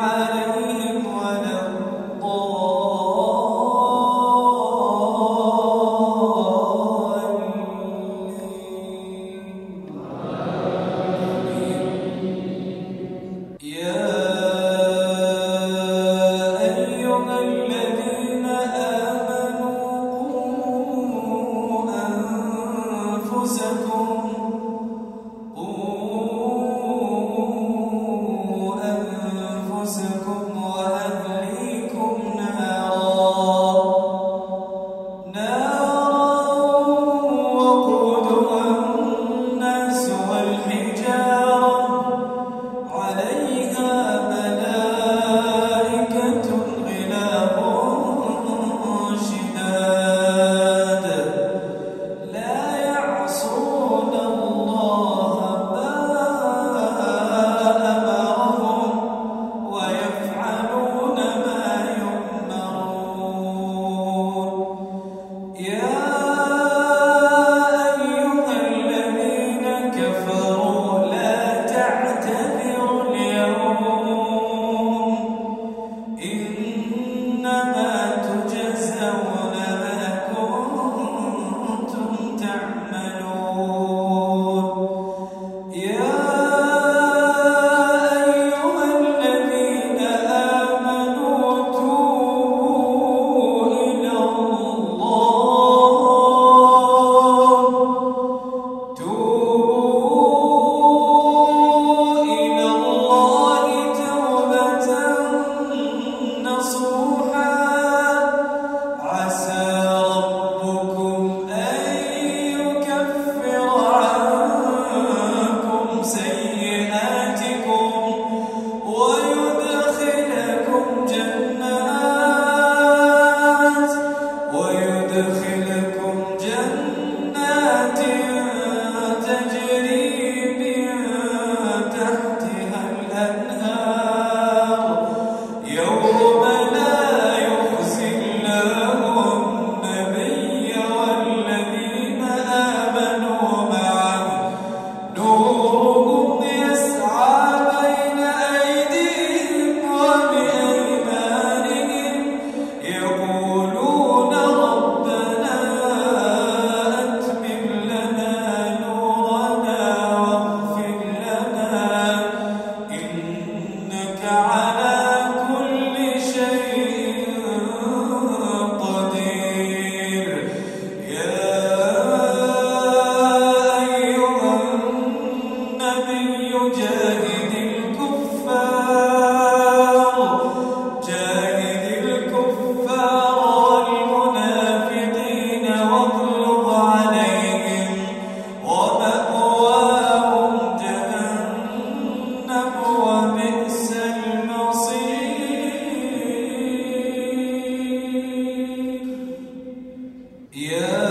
على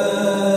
Allah.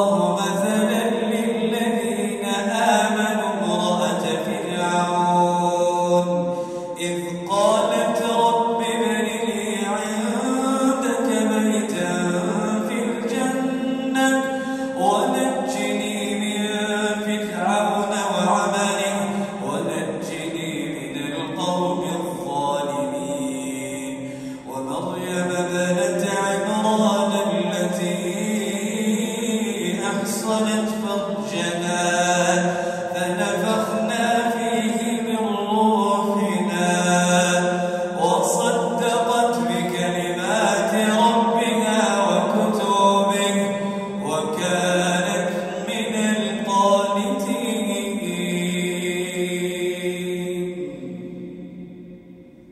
Oh.